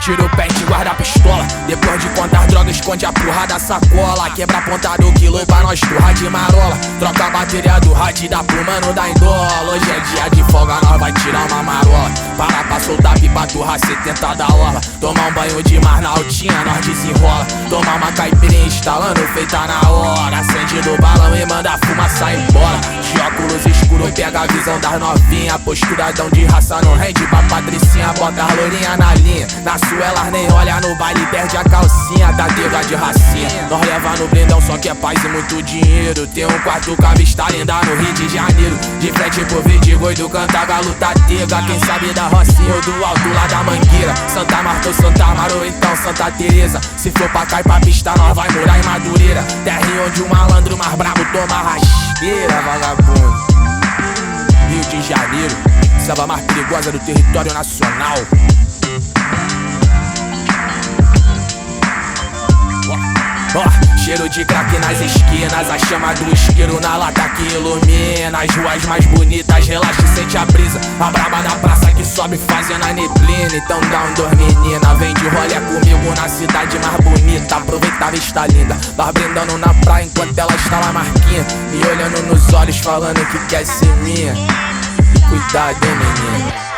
Tira o pente, guarda a pistola. Depois de contar drogas, esconde a porra da sacola. Quebra a ponta do quilo pra nós turra de marola. Troca a bateria do rádio da pro mano da indola. Hoje é dia de folga, nós vai tirar uma marola. Para pra soltar pipa, turra 70 da orla. Tomar um banho de mar na altinha, nós desenrola. Tomar uma caipirinha instalando, feita na hora. Acende do balão e manda fumaça embora. Pega a visão das novinha. Posturadão de raça não rende pra patricinha. Bota a lourinha na linha. Na sua elas nem olha no baile, perde a calcinha. Da dega de racinha. Nós leva no blindão, só que é paz e muito dinheiro. Tem um quarto com a vista linda no Rio de Janeiro. De frente pro vídeo, do canta galo tá tega. Quem sabe da Rocinha ou do alto lá da Mangueira. Santa Marta ou Santa Amaro então Santa Teresa. Se for pra cair pra pista, nós vai morar em Madureira. Terra onde o malandro mais brabo toma rasteira, vagabundo. Selva mais perigosa do território nacional. Ó, cheiro de crack nas esquinas, a chama do isqueiro na lata que ilumina as ruas mais bonitas, relaxa e sente a brisa. A braba da praça que sobe fazendo a neblina. Então dá um dor, menina, vem de rolê comigo na cidade mais bonita. Aproveita a vista linda, nós brindando na praia enquanto ela está lá marquinha. Me olhando nos olhos, falando que quer ser minha. We die doing it.